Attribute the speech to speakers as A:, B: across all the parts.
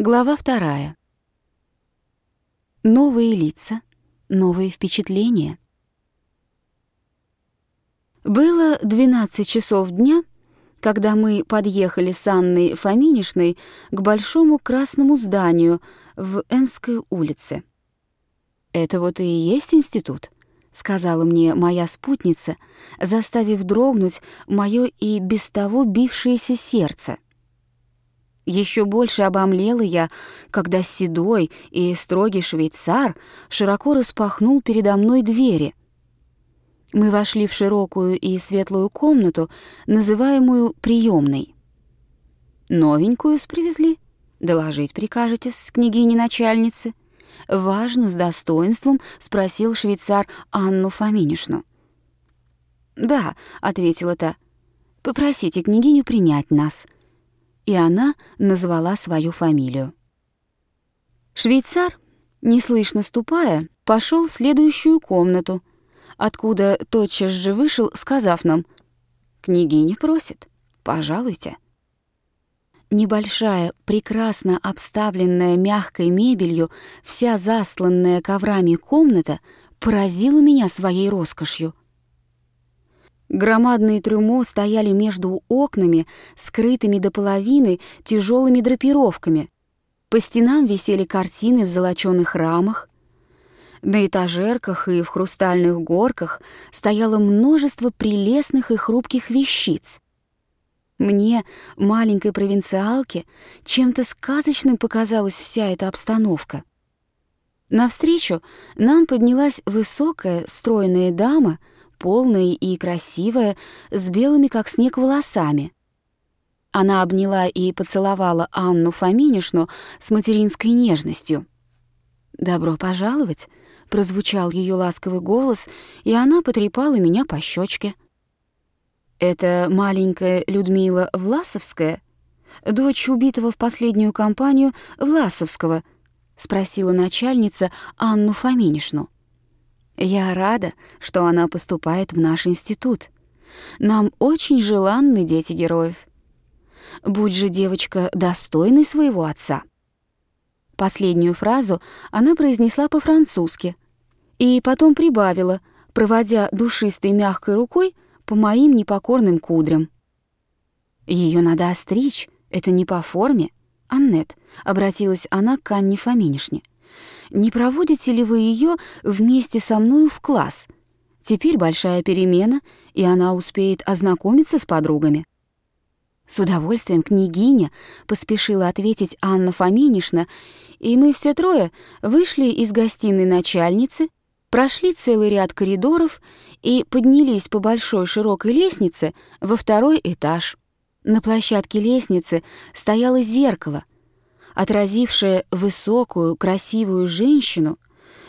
A: Глава вторая. Новые лица, новые впечатления. Было 12 часов дня, когда мы подъехали с Анной Фоминишной к большому красному зданию в Энской улице. «Это вот и есть институт», — сказала мне моя спутница, заставив дрогнуть мое и без того бившееся сердце — еще больше обомлела я, когда седой и строгий швейцар широко распахнул передо мной двери. Мы вошли в широкую и светлую комнату, называемую приемной. «Новенькую привезли? Доложить прикажете с княгини-начальницы?» Важно, с достоинством спросил швейцар Анну Фоминишну. «Да», — ответила та, — «попросите княгиню принять нас» и она назвала свою фамилию. Швейцар, неслышно ступая, пошел в следующую комнату, откуда тотчас же вышел, сказав нам «Княгиня просит, пожалуйте». Небольшая, прекрасно обставленная мягкой мебелью, вся застланная коврами комната поразила меня своей роскошью — Громадные трюмо стояли между окнами, скрытыми до половины тяжелыми драпировками. По стенам висели картины в золочёных рамах. На этажерках и в хрустальных горках стояло множество прелестных и хрупких вещиц. Мне, маленькой провинциалке, чем-то сказочным показалась вся эта обстановка. Навстречу нам поднялась высокая, стройная дама — полная и красивая, с белыми, как снег, волосами. Она обняла и поцеловала Анну Фоминишну с материнской нежностью. «Добро пожаловать!» — прозвучал ее ласковый голос, и она потрепала меня по щечке. «Это маленькая Людмила Власовская, дочь убитого в последнюю кампанию Власовского?» — спросила начальница Анну Фоминишну. Я рада, что она поступает в наш институт. Нам очень желанны дети героев. Будь же девочка достойной своего отца. Последнюю фразу она произнесла по-французски и потом прибавила, проводя душистой мягкой рукой по моим непокорным кудрям. Ее надо остричь, это не по форме. Аннет, обратилась она к Анне Фоминишне не проводите ли вы ее вместе со мною в класс? Теперь большая перемена, и она успеет ознакомиться с подругами». «С удовольствием, княгиня», — поспешила ответить Анна Фоминишна, и мы все трое вышли из гостиной начальницы, прошли целый ряд коридоров и поднялись по большой широкой лестнице во второй этаж. На площадке лестницы стояло зеркало — отразившая высокую, красивую женщину,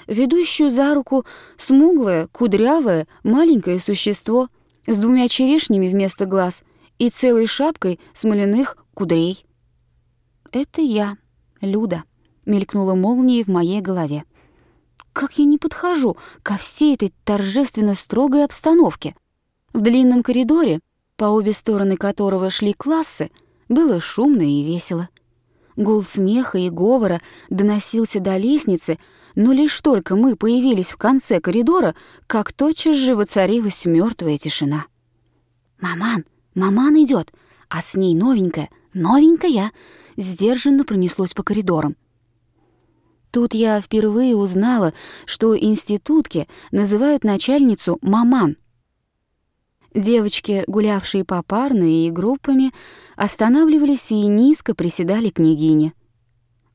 A: ведущую за руку смуглое, кудрявое, маленькое существо с двумя черешнями вместо глаз и целой шапкой смоляных кудрей. «Это я, Люда», — мелькнула молнией в моей голове. «Как я не подхожу ко всей этой торжественно строгой обстановке?» В длинном коридоре, по обе стороны которого шли классы, было шумно и весело. Гул смеха и говора доносился до лестницы, но лишь только мы появились в конце коридора, как тотчас же воцарилась мертвая тишина. «Маман, маман идет, а с ней новенькая, новенькая!» сдержанно пронеслось по коридорам. Тут я впервые узнала, что институтки называют начальницу «маман», Девочки, гулявшие попарно и группами, останавливались и низко приседали княгине.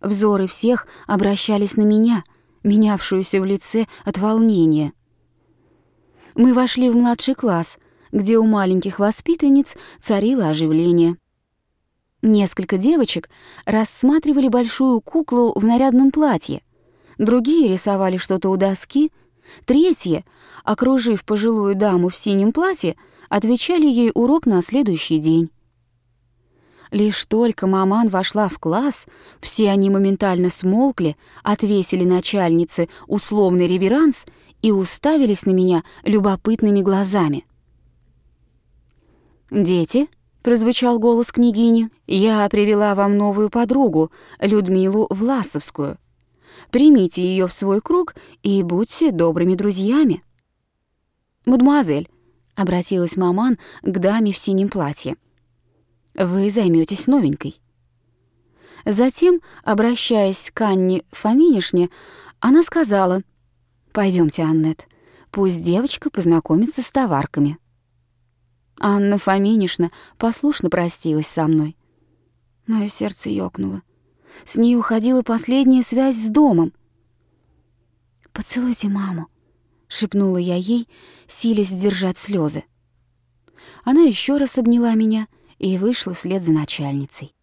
A: Взоры всех обращались на меня, менявшуюся в лице от волнения. Мы вошли в младший класс, где у маленьких воспитанниц царило оживление. Несколько девочек рассматривали большую куклу в нарядном платье, другие рисовали что-то у доски — Третье, окружив пожилую даму в синем платье, отвечали ей урок на следующий день. Лишь только маман вошла в класс, все они моментально смолкли, отвесили начальнице условный реверанс и уставились на меня любопытными глазами. «Дети, прозвучал голос княгини. «Я привела вам новую подругу, Людмилу Власовскую. Примите ее в свой круг и будьте добрыми друзьями». «Мадемуазель», — обратилась маман к даме в синем платье, — «вы займетесь новенькой». Затем, обращаясь к Анне Фоминишне, она сказала, «Пойдемте, Аннет, пусть девочка познакомится с товарками». Анна Фоминишна послушно простилась со мной. Мое сердце ёкнуло. С ней уходила последняя связь с домом. «Поцелуйте маму», — шепнула я ей, силясь сдержать слезы. Она еще раз обняла меня и вышла вслед за начальницей.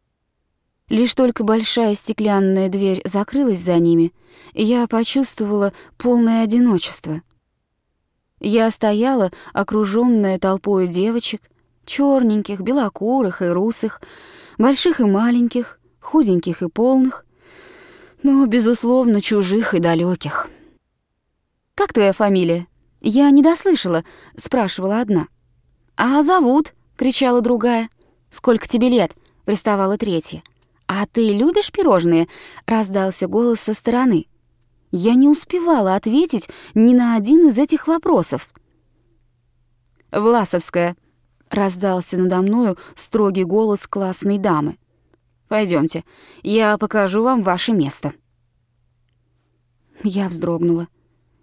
A: Лишь только большая стеклянная дверь закрылась за ними, я почувствовала полное одиночество. Я стояла, окружённая толпой девочек, черненьких, белокурых и русых, больших и маленьких, худеньких и полных, но, безусловно, чужих и далеких. «Как твоя фамилия?» «Я не дослышала», — спрашивала одна. «А зовут?» — кричала другая. «Сколько тебе лет?» — приставала третья. «А ты любишь пирожные?» — раздался голос со стороны. Я не успевала ответить ни на один из этих вопросов. «Власовская», — раздался надо мною строгий голос классной дамы. Пойдемте, я покажу вам ваше место». Я вздрогнула.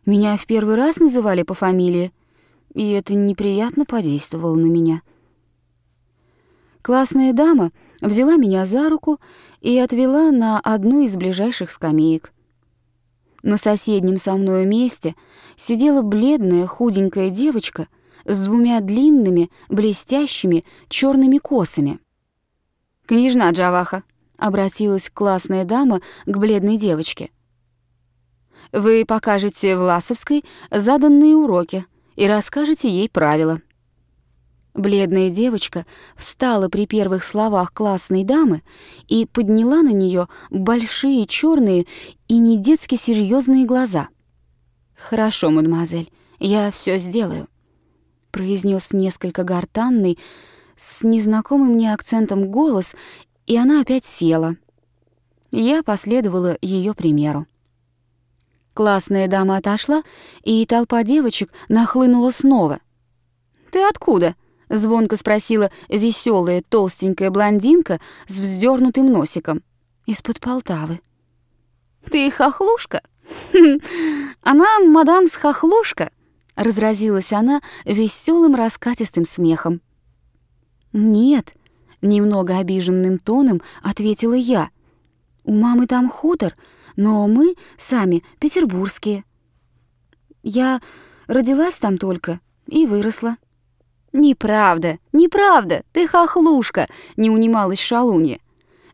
A: Меня в первый раз называли по фамилии, и это неприятно подействовало на меня. Классная дама — взяла меня за руку и отвела на одну из ближайших скамеек. На соседнем со мной месте сидела бледная худенькая девочка с двумя длинными, блестящими черными косами. «Княжна Джаваха», — обратилась классная дама к бледной девочке. «Вы покажете Власовской заданные уроки и расскажете ей правила». Бледная девочка встала при первых словах классной дамы и подняла на нее большие черные и не детски серьезные глаза. «Хорошо, мадемуазель, я все сделаю», — произнес несколько гортанный, с незнакомым мне акцентом голос, и она опять села. Я последовала ее примеру. Классная дама отошла, и толпа девочек нахлынула снова. «Ты откуда?» — звонко спросила веселая толстенькая блондинка с вздернутым носиком. «Из-под Полтавы». «Ты хохлушка?» «Она мадам с хохлушка», — разразилась она веселым раскатистым смехом. «Нет», — немного обиженным тоном ответила я. «У мамы там хутор, но мы сами петербургские. Я родилась там только и выросла». «Неправда, неправда, ты хохлушка!» — не унималась шалунья.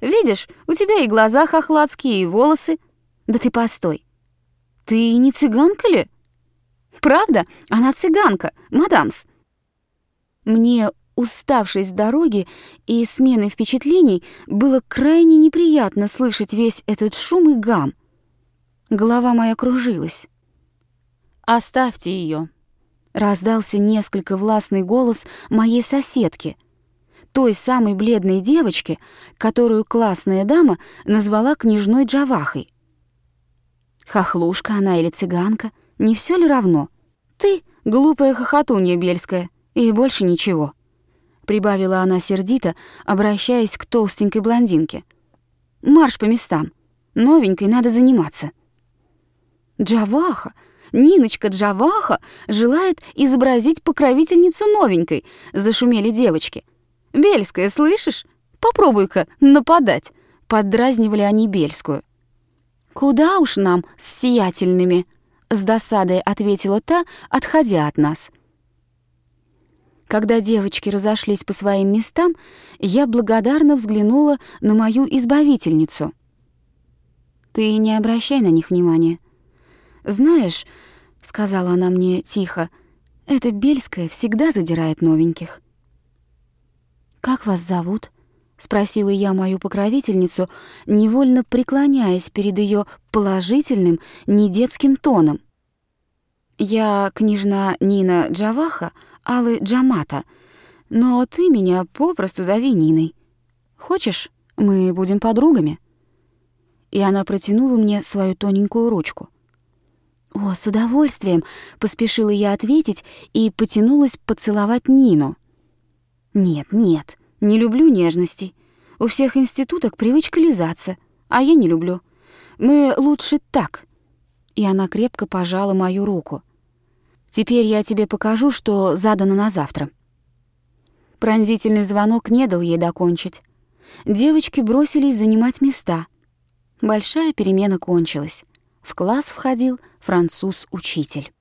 A: «Видишь, у тебя и глаза хохладские, и волосы. Да ты постой. Ты не цыганка ли?» «Правда? Она цыганка, мадамс». Мне, уставшей с дороги и смены впечатлений, было крайне неприятно слышать весь этот шум и гам. Голова моя кружилась. «Оставьте ее, Раздался несколько властный голос моей соседки, той самой бледной девочки, которую классная дама назвала княжной Джавахой. Хохлушка она или цыганка, не все ли равно? Ты — глупая хохотунья бельская, и больше ничего. Прибавила она сердито, обращаясь к толстенькой блондинке. Марш по местам. Новенькой надо заниматься. Джаваха Ниночка Джаваха желает изобразить покровительницу новенькой», — зашумели девочки. «Бельская, слышишь? Попробуй-ка нападать», — поддразнивали они Бельскую. «Куда уж нам с сиятельными?» — с досадой ответила та, отходя от нас. Когда девочки разошлись по своим местам, я благодарно взглянула на мою избавительницу. «Ты не обращай на них внимания. Знаешь, — сказала она мне тихо, — «эта Бельская всегда задирает новеньких». «Как вас зовут?» — спросила я мою покровительницу, невольно преклоняясь перед ее положительным, недетским тоном. «Я княжна Нина Джаваха, Аллы Джамата», но ты меня попросту зови Ниной. Хочешь, мы будем подругами?» И она протянула мне свою тоненькую ручку. «О, с удовольствием!» — поспешила я ответить и потянулась поцеловать Нину. «Нет, нет, не люблю нежностей. У всех институток привычка лизаться, а я не люблю. Мы лучше так». И она крепко пожала мою руку. «Теперь я тебе покажу, что задано на завтра». Пронзительный звонок не дал ей докончить. Девочки бросились занимать места. Большая перемена кончилась. В класс входил француз-учитель.